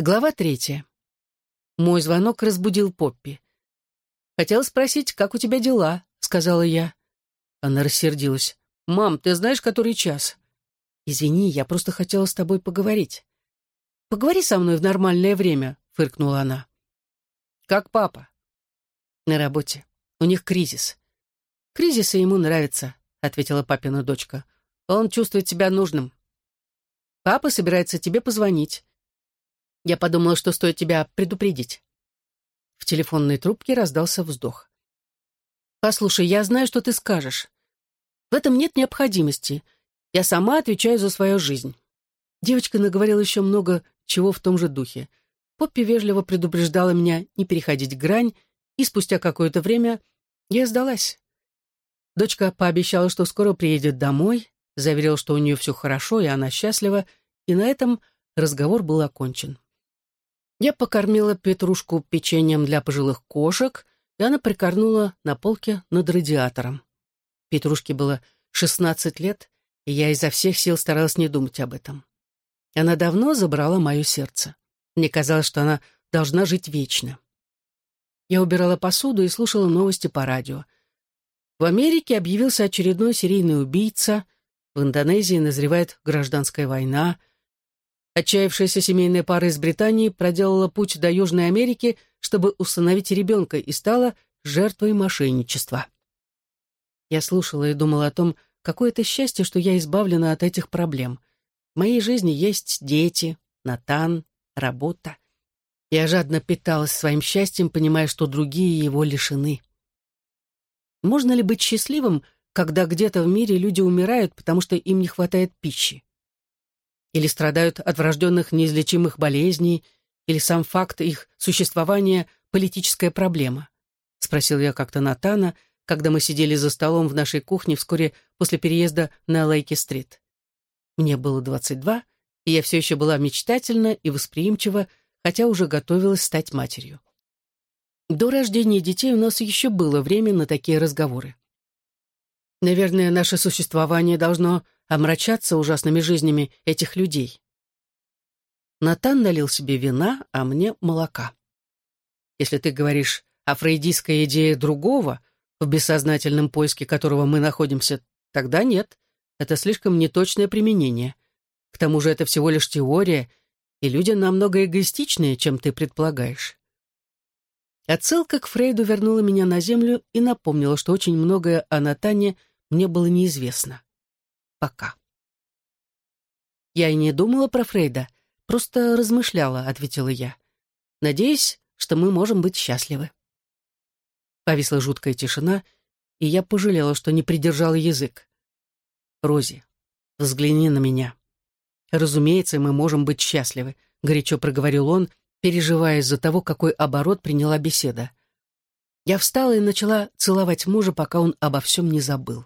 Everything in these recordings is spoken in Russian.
Глава третья. Мой звонок разбудил Поппи. «Хотела спросить, как у тебя дела?» — сказала я. Она рассердилась. «Мам, ты знаешь, который час?» «Извини, я просто хотела с тобой поговорить». «Поговори со мной в нормальное время», — фыркнула она. «Как папа?» «На работе. У них кризис». «Кризисы ему нравятся», — ответила папина дочка. «Он чувствует себя нужным». «Папа собирается тебе позвонить. Я подумала, что стоит тебя предупредить». В телефонной трубке раздался вздох. «Послушай, я знаю, что ты скажешь. В этом нет необходимости. Я сама отвечаю за свою жизнь». Девочка наговорила еще много чего в том же духе. Поппи вежливо предупреждала меня не переходить грань, и спустя какое-то время я сдалась. Дочка пообещала, что скоро приедет домой, заверила, что у нее все хорошо, и она счастлива, и на этом разговор был окончен. Я покормила Петрушку печеньем для пожилых кошек, и она прикорнула на полке над радиатором. Петрушке было 16 лет, и я изо всех сил старалась не думать об этом. Она давно забрала мое сердце. Мне казалось, что она должна жить вечно. Я убирала посуду и слушала новости по радио. В Америке объявился очередной серийный убийца, в Индонезии назревает гражданская война, Отчаявшаяся семейная пара из Британии проделала путь до Южной Америки, чтобы установить ребенка, и стала жертвой мошенничества. Я слушала и думала о том, какое это счастье, что я избавлена от этих проблем. В моей жизни есть дети, Натан, работа. Я жадно питалась своим счастьем, понимая, что другие его лишены. Можно ли быть счастливым, когда где-то в мире люди умирают, потому что им не хватает пищи? Или страдают от врожденных неизлечимых болезней, или сам факт их существования — политическая проблема? Спросил я как-то Натана, когда мы сидели за столом в нашей кухне вскоре после переезда на Лейки-стрит. Мне было 22, и я все еще была мечтательна и восприимчива, хотя уже готовилась стать матерью. До рождения детей у нас еще было время на такие разговоры. Наверное, наше существование должно омрачаться ужасными жизнями этих людей. Натан налил себе вина, а мне молока. Если ты говоришь о фрейдистской идее другого, в бессознательном поиске которого мы находимся, тогда нет. Это слишком неточное применение. К тому же это всего лишь теория, и люди намного эгоистичнее, чем ты предполагаешь. Отсылка к Фрейду вернула меня на землю и напомнила, что очень многое о Натане мне было неизвестно. Пока. «Я и не думала про Фрейда, просто размышляла», — ответила я. «Надеюсь, что мы можем быть счастливы». Повисла жуткая тишина, и я пожалела, что не придержала язык. «Рози, взгляни на меня. Разумеется, мы можем быть счастливы», — горячо проговорил он, переживая из-за того, какой оборот приняла беседа. Я встала и начала целовать мужа, пока он обо всем не забыл.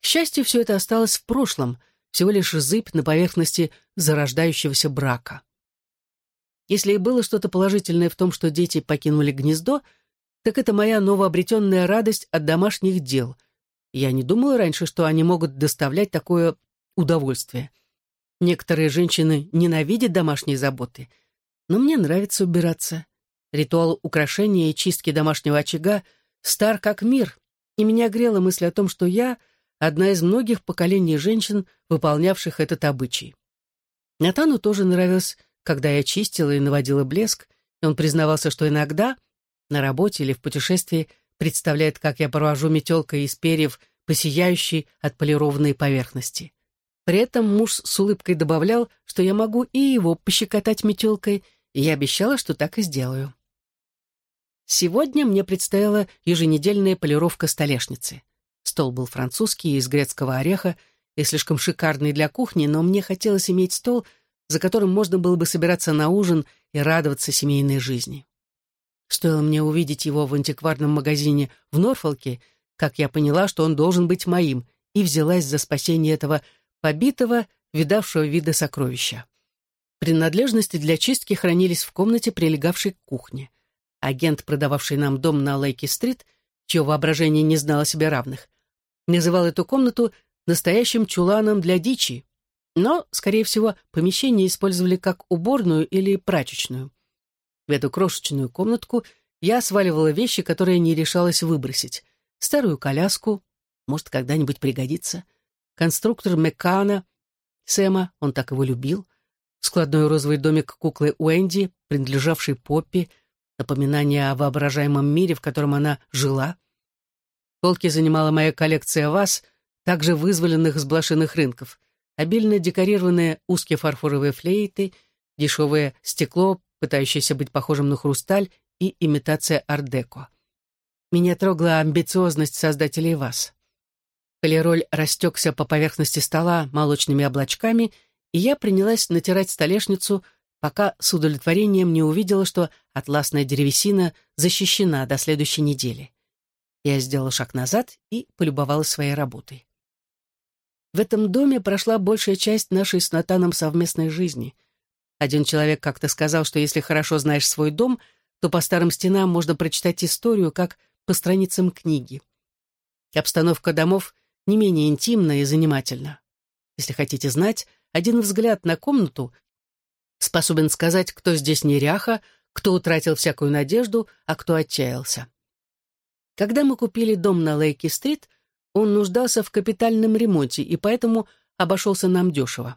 К счастью, все это осталось в прошлом, всего лишь зыбь на поверхности зарождающегося брака. Если и было что-то положительное в том, что дети покинули гнездо, так это моя новообретенная радость от домашних дел. Я не думала раньше, что они могут доставлять такое удовольствие. Некоторые женщины ненавидят домашние заботы, но мне нравится убираться. Ритуал украшения и чистки домашнего очага стар как мир, и меня грела мысль о том, что я одна из многих поколений женщин, выполнявших этот обычай. Натану тоже нравилось, когда я чистила и наводила блеск, и он признавался, что иногда, на работе или в путешествии, представляет, как я провожу метелкой из перьев по сияющей отполированной поверхности. При этом муж с улыбкой добавлял, что я могу и его пощекотать метелкой, и я обещала, что так и сделаю. Сегодня мне предстояла еженедельная полировка столешницы. Стол был французский, из грецкого ореха и слишком шикарный для кухни, но мне хотелось иметь стол, за которым можно было бы собираться на ужин и радоваться семейной жизни. Стоило мне увидеть его в антикварном магазине в Норфолке, как я поняла, что он должен быть моим, и взялась за спасение этого побитого, видавшего вида сокровища. Принадлежности для чистки хранились в комнате, прилегавшей к кухне. Агент, продававший нам дом на Лейки-стрит, чье воображение не знало себе равных, называл эту комнату настоящим чуланом для дичи. Но, скорее всего, помещение использовали как уборную или прачечную. В эту крошечную комнатку я сваливала вещи, которые не решалась выбросить. Старую коляску, может, когда-нибудь пригодится. Конструктор Меккана, Сэма, он так его любил. Складной розовый домик куклы Уэнди, принадлежавший Поппи, напоминание о воображаемом мире, в котором она жила. Полки занимала моя коллекция ваз, также вызволенных с блошиных рынков, обильно декорированные узкие фарфоровые флейты, дешевое стекло, пытающееся быть похожим на хрусталь, и имитация ар-деко. Меня трогала амбициозность создателей ваз. Полироль растекся по поверхности стола молочными облачками, и я принялась натирать столешницу, пока с удовлетворением не увидела, что атласная древесина защищена до следующей недели. Я сделала шаг назад и полюбовалась своей работой. В этом доме прошла большая часть нашей с Натаном совместной жизни. Один человек как-то сказал, что если хорошо знаешь свой дом, то по старым стенам можно прочитать историю, как по страницам книги. Обстановка домов не менее интимна и занимательна. Если хотите знать, один взгляд на комнату способен сказать, кто здесь неряха, кто утратил всякую надежду, а кто отчаялся. Когда мы купили дом на Лейки-стрит, он нуждался в капитальном ремонте и поэтому обошелся нам дешево.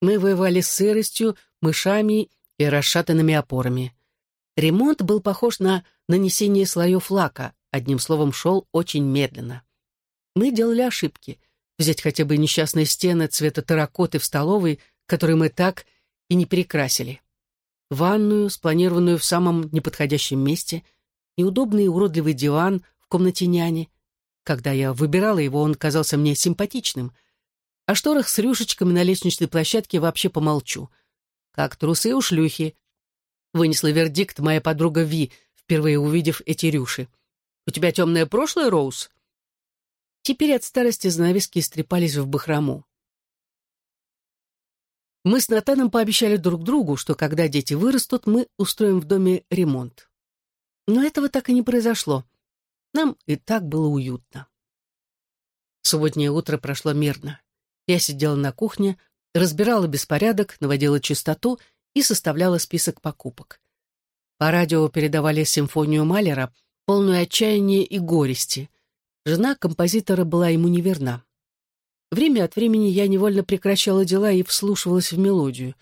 Мы воевали с сыростью, мышами и расшатанными опорами. Ремонт был похож на нанесение слоев лака, одним словом, шел очень медленно. Мы делали ошибки. Взять хотя бы несчастные стены цвета терракоты в столовой, которые мы так и не перекрасили. Ванную, спланированную в самом неподходящем месте — неудобный и уродливый диван в комнате няни. Когда я выбирала его, он казался мне симпатичным. О шторах с рюшечками на лестничной площадке вообще помолчу. Как трусы у шлюхи. Вынесла вердикт моя подруга Ви, впервые увидев эти рюши. «У тебя темное прошлое, Роуз?» Теперь от старости занавески истрепались в бахрому. Мы с Натаном пообещали друг другу, что когда дети вырастут, мы устроим в доме ремонт. Но этого так и не произошло. Нам и так было уютно. Субботнее утро прошло мирно. Я сидела на кухне, разбирала беспорядок, наводила чистоту и составляла список покупок. По радио передавали симфонию Малера, полную отчаяния и горести. Жена композитора была ему неверна. Время от времени я невольно прекращала дела и вслушивалась в мелодию.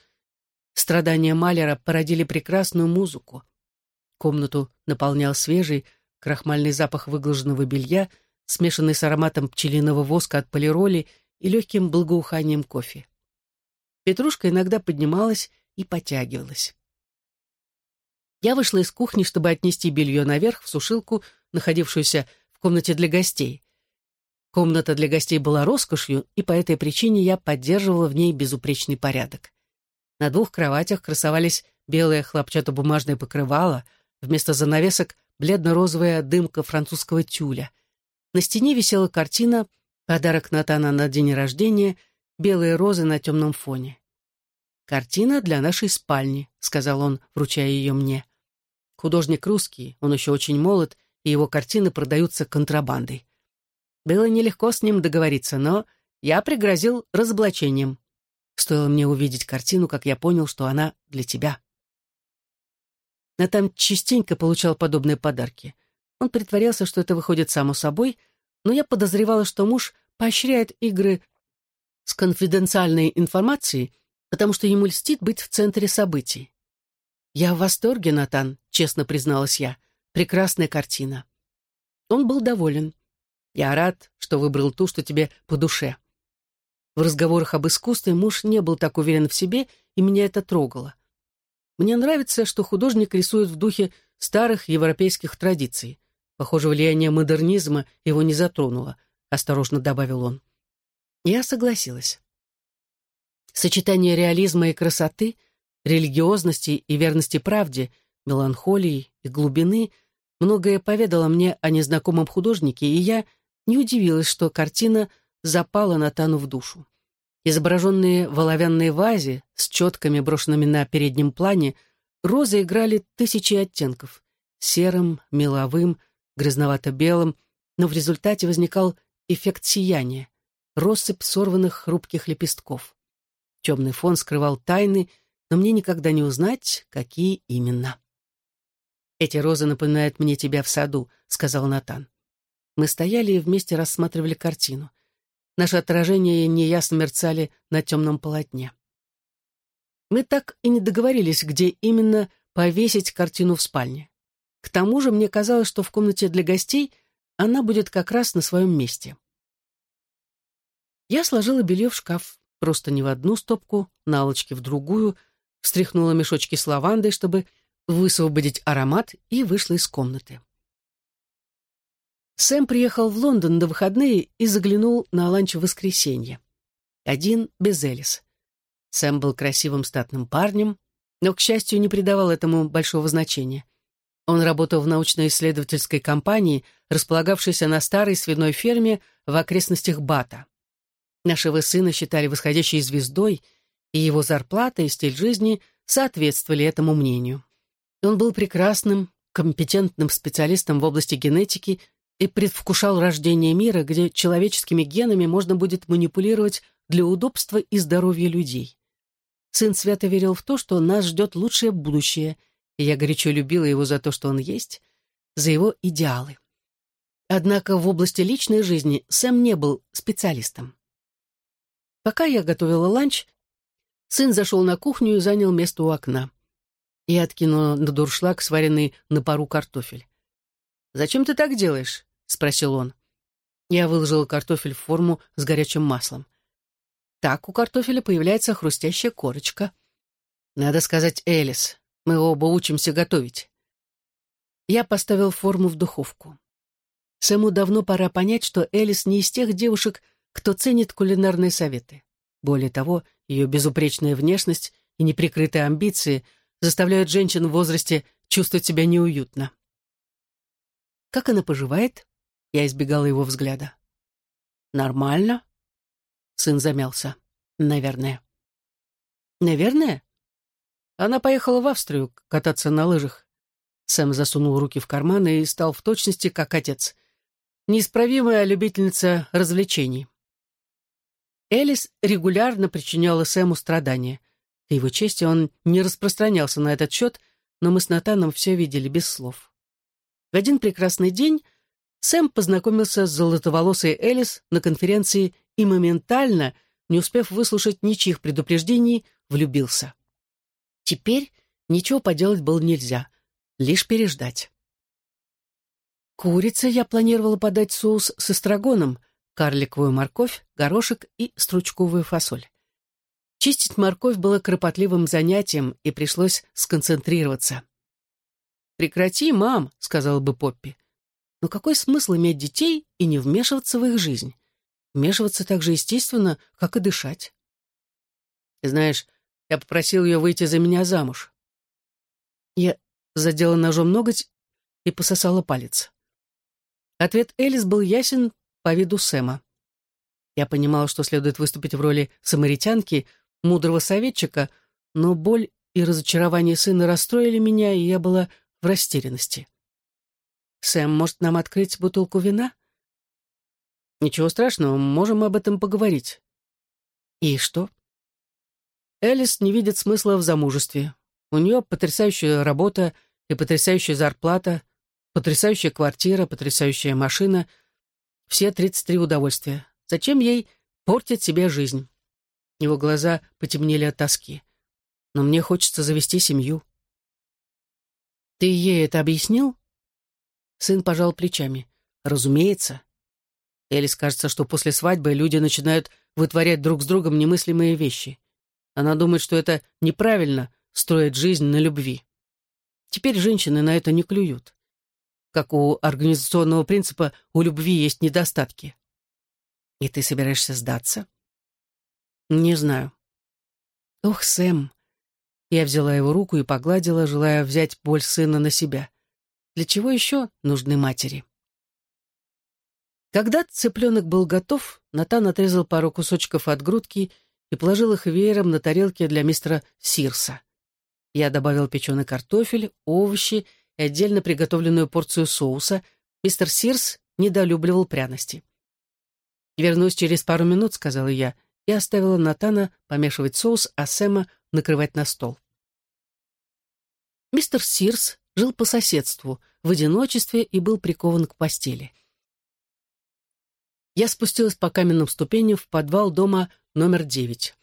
Страдания Малера породили прекрасную музыку. Комнату наполнял свежий, крахмальный запах выглаженного белья, смешанный с ароматом пчелиного воска от полироли и легким благоуханием кофе. Петрушка иногда поднималась и потягивалась. Я вышла из кухни, чтобы отнести белье наверх в сушилку, находившуюся в комнате для гостей. Комната для гостей была роскошью, и по этой причине я поддерживала в ней безупречный порядок. На двух кроватях красовались белое хлопчатобумажное покрывало — Вместо занавесок бледно-розовая дымка французского тюля. На стене висела картина «Подарок Натана на день рождения. Белые розы на темном фоне». «Картина для нашей спальни», — сказал он, вручая ее мне. Художник русский, он еще очень молод, и его картины продаются контрабандой. Было нелегко с ним договориться, но я пригрозил разоблачением. Стоило мне увидеть картину, как я понял, что она для тебя. Натан частенько получал подобные подарки. Он притворялся, что это выходит само собой, но я подозревала, что муж поощряет игры с конфиденциальной информацией, потому что ему льстит быть в центре событий. «Я в восторге, Натан», — честно призналась я. «Прекрасная картина». Он был доволен. «Я рад, что выбрал ту, что тебе по душе». В разговорах об искусстве муж не был так уверен в себе, и меня это трогало. Мне нравится, что художник рисует в духе старых европейских традиций. Похоже, влияние модернизма его не затронуло, осторожно добавил он. Я согласилась. Сочетание реализма и красоты, религиозности и верности правде, меланхолии и глубины многое поведало мне о незнакомом художнике, и я не удивилась, что картина запала Натану в душу. Изображенные в оловянной вазе с четками, брошенными на переднем плане, розы играли тысячи оттенков — серым, меловым, грязновато-белым, но в результате возникал эффект сияния, россыпь сорванных хрупких лепестков. Темный фон скрывал тайны, но мне никогда не узнать, какие именно. «Эти розы напоминают мне тебя в саду», — сказал Натан. Мы стояли и вместе рассматривали картину. Наши отражения неясно мерцали на темном полотне. Мы так и не договорились, где именно повесить картину в спальне. К тому же мне казалось, что в комнате для гостей она будет как раз на своем месте. Я сложила белье в шкаф, просто не в одну стопку, наволочки в другую, встряхнула мешочки с лавандой, чтобы высвободить аромат, и вышла из комнаты. Сэм приехал в Лондон на выходные и заглянул на ланч в воскресенье. Один без Элис. Сэм был красивым статным парнем, но, к счастью, не придавал этому большого значения. Он работал в научно-исследовательской компании, располагавшейся на старой свиной ферме в окрестностях Бата. Нашего сына считали восходящей звездой, и его зарплата и стиль жизни соответствовали этому мнению. Он был прекрасным, компетентным специалистом в области генетики и предвкушал рождение мира, где человеческими генами можно будет манипулировать для удобства и здоровья людей. Сын свято верил в то, что нас ждет лучшее будущее, и я горячо любила его за то, что он есть, за его идеалы. Однако в области личной жизни Сэм не был специалистом. Пока я готовила ланч, сын зашел на кухню и занял место у окна. Я откинула на дуршлаг сваренный на пару картофель. «Зачем ты так делаешь?» — спросил он. Я выложила картофель в форму с горячим маслом. Так у картофеля появляется хрустящая корочка. Надо сказать Элис, мы оба учимся готовить. Я поставил форму в духовку. Сэму давно пора понять, что Элис не из тех девушек, кто ценит кулинарные советы. Более того, ее безупречная внешность и неприкрытые амбиции заставляют женщин в возрасте чувствовать себя неуютно. Как она поживает? Я избегала его взгляда. «Нормально?» Сын замялся. «Наверное». «Наверное?» Она поехала в Австрию кататься на лыжах. Сэм засунул руки в карманы и стал в точности как отец. Неисправимая любительница развлечений. Элис регулярно причиняла Сэму страдания. К его чести он не распространялся на этот счет, но мы с Натаном все видели без слов. В один прекрасный день Сэм познакомился с золотоволосой Элис на конференции и моментально, не успев выслушать ничьих предупреждений, влюбился. Теперь ничего поделать было нельзя, лишь переждать. Курице я планировала подать соус с эстрагоном, карликовую морковь, горошек и стручковую фасоль. Чистить морковь было кропотливым занятием, и пришлось сконцентрироваться. «Прекрати, мам», — сказала бы Поппи. Но какой смысл иметь детей и не вмешиваться в их жизнь? Вмешиваться так же естественно, как и дышать. Знаешь, я попросил ее выйти за меня замуж. Я задела ножом ноготь и пососала палец. Ответ Элис был ясен по виду Сэма. Я понимала, что следует выступить в роли самаритянки, мудрого советчика, но боль и разочарование сына расстроили меня, и я была в растерянности. «Сэм, может, нам открыть бутылку вина?» «Ничего страшного, можем об этом поговорить». «И что?» Элис не видит смысла в замужестве. У нее потрясающая работа и потрясающая зарплата, потрясающая квартира, потрясающая машина. Все 33 удовольствия. Зачем ей портить себе жизнь? Его глаза потемнели от тоски. Но мне хочется завести семью. Ты ей это объяснил? Сын пожал плечами. «Разумеется». Элис кажется, что после свадьбы люди начинают вытворять друг с другом немыслимые вещи. Она думает, что это неправильно строить жизнь на любви. Теперь женщины на это не клюют. Как у организационного принципа, у любви есть недостатки. И ты собираешься сдаться? Не знаю. Ох, Сэм. Я взяла его руку и погладила, желая взять боль сына на себя. Для чего еще нужны матери? Когда цыпленок был готов, Натан отрезал пару кусочков от грудки и положил их веером на тарелке для мистера Сирса. Я добавил печеный картофель, овощи и отдельно приготовленную порцию соуса. Мистер Сирс недолюбливал пряности. «Вернусь через пару минут», — сказала я, и оставила Натана помешивать соус, а Сэма накрывать на стол. Мистер Сирс жил по соседству, в одиночестве и был прикован к постели. Я спустилась по каменным ступеням в подвал дома номер девять.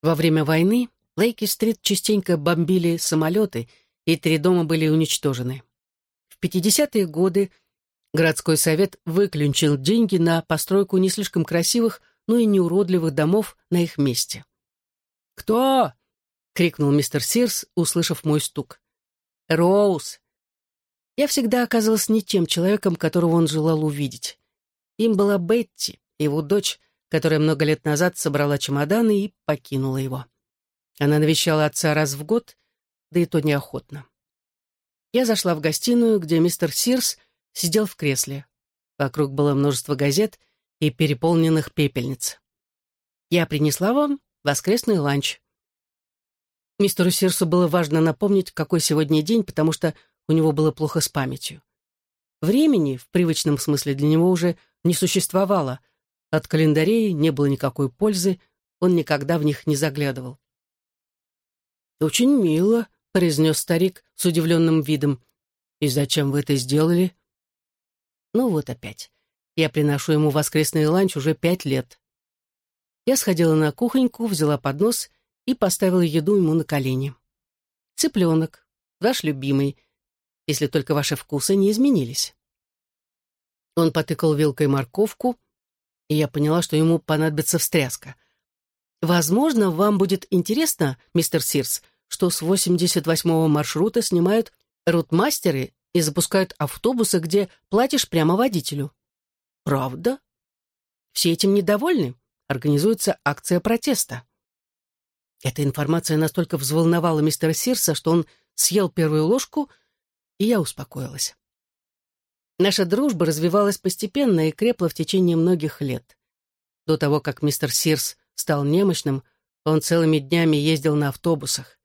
Во время войны Лейки-стрит частенько бомбили самолеты, и три дома были уничтожены. В 50-е годы городской совет выключил деньги на постройку не слишком красивых, но и неуродливых домов на их месте. «Кто?» — крикнул мистер Сирс, услышав мой стук. «Роуз!» Я всегда оказалась не тем человеком, которого он желал увидеть. Им была Бетти, его дочь, которая много лет назад собрала чемоданы и покинула его. Она навещала отца раз в год, да и то неохотно. Я зашла в гостиную, где мистер Сирс сидел в кресле. Вокруг было множество газет и переполненных пепельниц. «Я принесла вам воскресный ланч». Мистеру Сирсу было важно напомнить, какой сегодня день, потому что у него было плохо с памятью. Времени, в привычном смысле, для него уже не существовало. От календарей не было никакой пользы, он никогда в них не заглядывал. «Очень мило», — произнес старик с удивленным видом. «И зачем вы это сделали?» «Ну вот опять. Я приношу ему воскресный ланч уже пять лет». Я сходила на кухоньку, взяла поднос и поставила еду ему на колени. «Цыпленок, ваш любимый, если только ваши вкусы не изменились». Он потыкал вилкой морковку, и я поняла, что ему понадобится встряска — Возможно, вам будет интересно, мистер Сирс, что с 88-го маршрута снимают рутмастеры и запускают автобусы, где платишь прямо водителю. Правда? Все этим недовольны. Организуется акция протеста. Эта информация настолько взволновала мистера Сирса, что он съел первую ложку, и я успокоилась. Наша дружба развивалась постепенно и крепла в течение многих лет. До того, как мистер Сирс стал немощным, он целыми днями ездил на автобусах.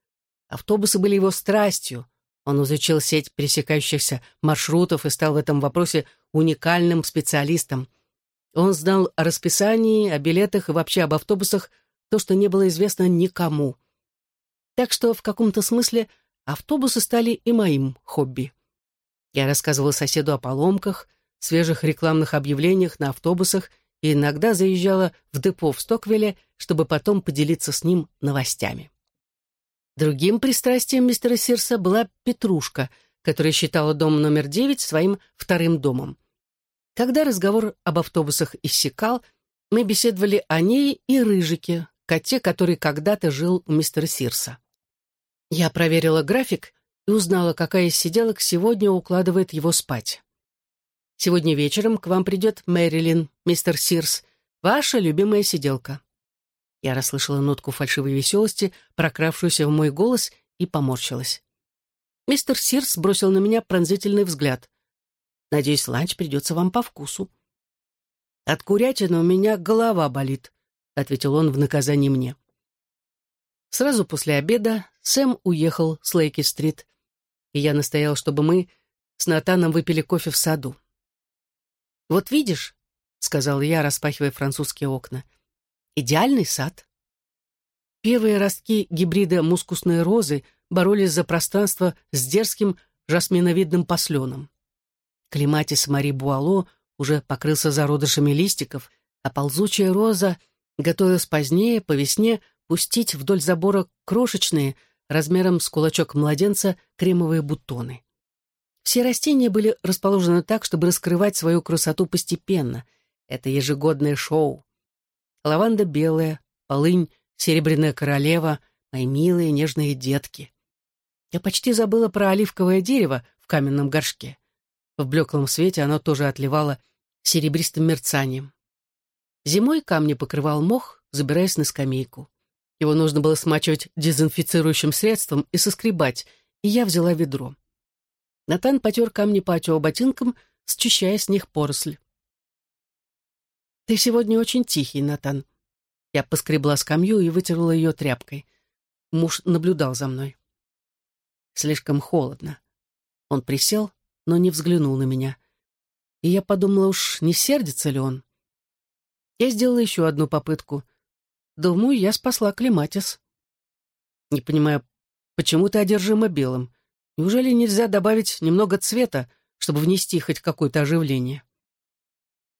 Автобусы были его страстью. Он изучил сеть пересекающихся маршрутов и стал в этом вопросе уникальным специалистом. Он знал о расписании, о билетах и вообще об автобусах то, что не было известно никому. Так что в каком-то смысле автобусы стали и моим хобби. Я рассказывала соседу о поломках, свежих рекламных объявлениях на автобусах и иногда заезжала в депо в Стоквилле, чтобы потом поделиться с ним новостями. Другим пристрастием мистера Сирса была Петрушка, которая считала дом номер девять своим вторым домом. Когда разговор об автобусах иссякал, мы беседовали о ней и Рыжике, коте, который когда-то жил у мистера Сирса. Я проверила график и узнала, какая из сиделок сегодня укладывает его спать. Сегодня вечером к вам придет Мэрилин, мистер Сирс, ваша любимая сиделка». Я расслышала нотку фальшивой веселости, прокравшуюся в мой голос, и поморщилась. Мистер Сирс бросил на меня пронзительный взгляд. «Надеюсь, ланч придется вам по вкусу». «От курятины у меня голова болит», — ответил он в наказании мне. Сразу после обеда Сэм уехал с Лейки-стрит, и я настоял, чтобы мы с Натаном выпили кофе в саду. «Вот видишь», — сказал я, распахивая французские окна, — «идеальный сад». Первые ростки гибрида мускусной розы боролись за пространство с дерзким жасминовидным посленом. Клематис Мари Буало уже покрылся зародышами листиков, а ползучая роза готовилась позднее, по весне, пустить вдоль забора крошечные, размером с кулачок младенца, кремовые бутоны. Все растения были расположены так, чтобы раскрывать свою красоту постепенно. Это ежегодное шоу. Лаванда белая, полынь, серебряная королева, мои милые нежные детки. Я почти забыла про оливковое дерево в каменном горшке. В блеклом свете оно тоже отливало серебристым мерцанием. Зимой камни покрывал мох, забираясь на скамейку. Его нужно было смачивать дезинфицирующим средством и соскребать, и я взяла ведро. Натан потер камни патио ботинком, счищая с них поросль. «Ты сегодня очень тихий, Натан». Я поскребла скамью и вытерла ее тряпкой. Муж наблюдал за мной. Слишком холодно. Он присел, но не взглянул на меня. И я подумала, уж не сердится ли он. Я сделала еще одну попытку. Думаю, я спасла Клематис. Не понимаю, почему ты одержима белым? Неужели нельзя добавить немного цвета, чтобы внести хоть какое-то оживление?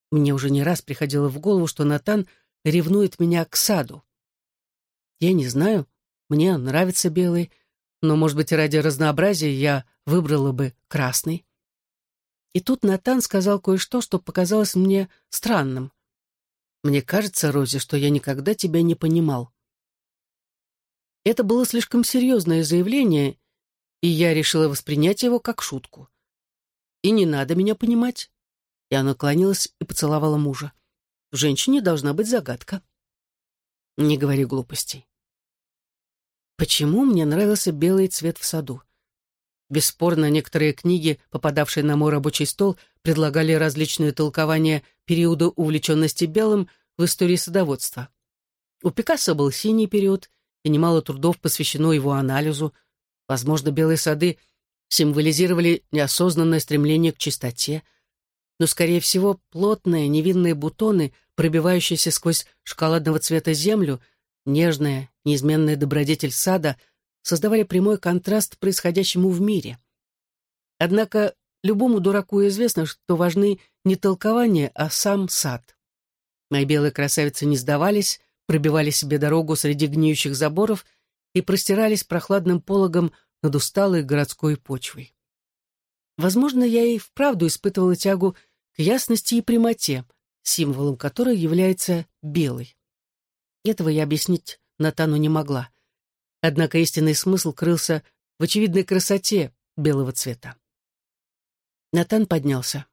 Мне уже не раз приходило в голову, что Натан ревнует меня к саду. Я не знаю, мне нравится белый, но, может быть, ради разнообразия я выбрала бы красный. И тут Натан сказал кое-что, что показалось мне странным. «Мне кажется, Рози, что я никогда тебя не понимал». Это было слишком серьезное заявление, и я решила воспринять его как шутку. «И не надо меня понимать». Я наклонилась и поцеловала мужа. «В женщине должна быть загадка». «Не говори глупостей». Почему мне нравился белый цвет в саду? Бесспорно, некоторые книги, попадавшие на мой рабочий стол, предлагали различные толкования периода увлеченности белым в истории садоводства. У Пикассо был синий период, и немало трудов посвящено его анализу. Возможно, белые сады символизировали неосознанное стремление к чистоте, но, скорее всего, плотные невинные бутоны, пробивающиеся сквозь шоколадного цвета землю, нежная, неизменная добродетель сада — создавали прямой контраст происходящему в мире. Однако любому дураку известно, что важны не толкования, а сам сад. Мои белые красавицы не сдавались, пробивали себе дорогу среди гниющих заборов и простирались прохладным пологом над усталой городской почвой. Возможно, я и вправду испытывала тягу к ясности и прямоте, символом которой является белый. Этого я объяснить Натану не могла. Однако истинный смысл крылся в очевидной красоте белого цвета. Натан поднялся.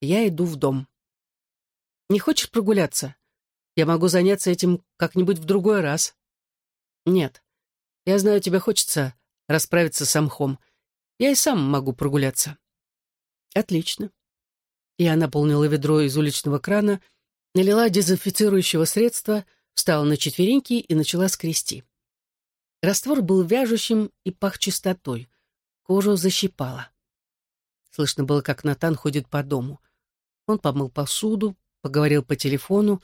«Я иду в дом. Не хочешь прогуляться? Я могу заняться этим как-нибудь в другой раз». «Нет. Я знаю, тебе хочется расправиться с мхом. Я и сам могу прогуляться». «Отлично». Я наполнила ведро из уличного крана, налила дезинфицирующего средства, встала на четвереньки и начала скрести. Раствор был вяжущим и пах чистотой. Кожу защипало. Слышно было, как Натан ходит по дому. Он помыл посуду, поговорил по телефону,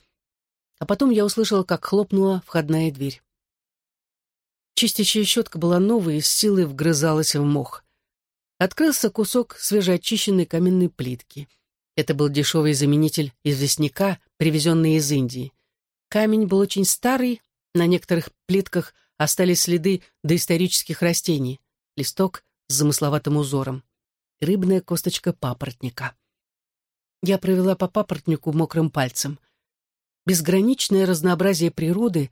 а потом я услышала, как хлопнула входная дверь. Чистящая щетка была новая и с силой вгрызалась в мох. Открылся кусок свежеочищенной каменной плитки. Это был дешевый заменитель известняка, привезенный из Индии. Камень был очень старый, на некоторых плитках – остались следы доисторических растений, листок с замысловатым узором, рыбная косточка папоротника. Я провела по папоротнику мокрым пальцем. Безграничное разнообразие природы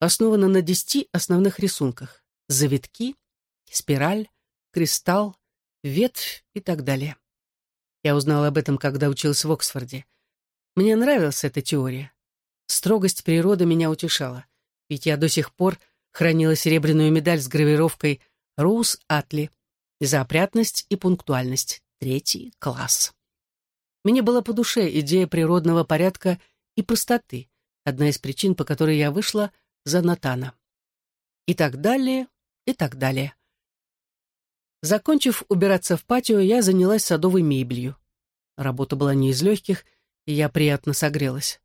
основано на десяти основных рисунках. Завитки, спираль, кристалл, ветвь и так далее. Я узнала об этом, когда училась в Оксфорде. Мне нравилась эта теория. Строгость природы меня утешала, ведь я до сих пор хранила серебряную медаль с гравировкой «Роуз Атли» за опрятность и пунктуальность. Третий класс. Мне была по душе идея природного порядка и простоты, одна из причин, по которой я вышла за Натана. И так далее, и так далее. Закончив убираться в патио, я занялась садовой мебелью. Работа была не из легких, и я приятно согрелась.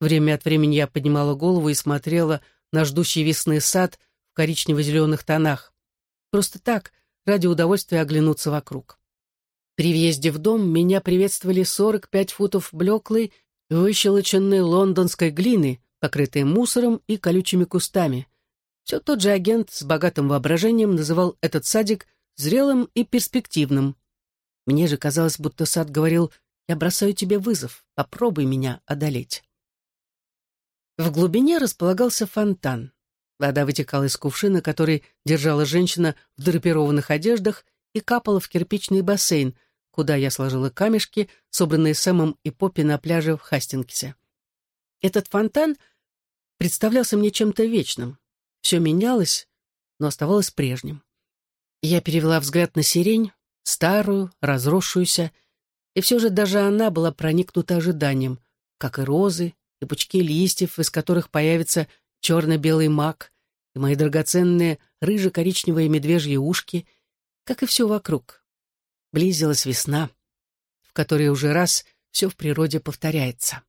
Время от времени я поднимала голову и смотрела на ждущий весны сад в коричнево-зеленых тонах. Просто так, ради удовольствия оглянуться вокруг. При въезде в дом меня приветствовали 45 футов блеклой, выщелоченной лондонской глины, покрытой мусором и колючими кустами. Все тот же агент с богатым воображением называл этот садик зрелым и перспективным. Мне же казалось, будто сад говорил «Я бросаю тебе вызов, попробуй меня одолеть». В глубине располагался фонтан. Вода вытекала из кувшина, который держала женщина в драпированных одеждах и капала в кирпичный бассейн, куда я сложила камешки, собранные Сэмом и Поппи на пляже в Хастингсе. Этот фонтан представлялся мне чем-то вечным. Все менялось, но оставалось прежним. Я перевела взгляд на сирень, старую, разросшуюся, и все же даже она была проникнута ожиданием, как и розы, и пучки листьев, из которых появится черно-белый мак, и мои драгоценные рыже-коричневые медвежьи ушки, как и все вокруг. Близилась весна, в которой уже раз все в природе повторяется.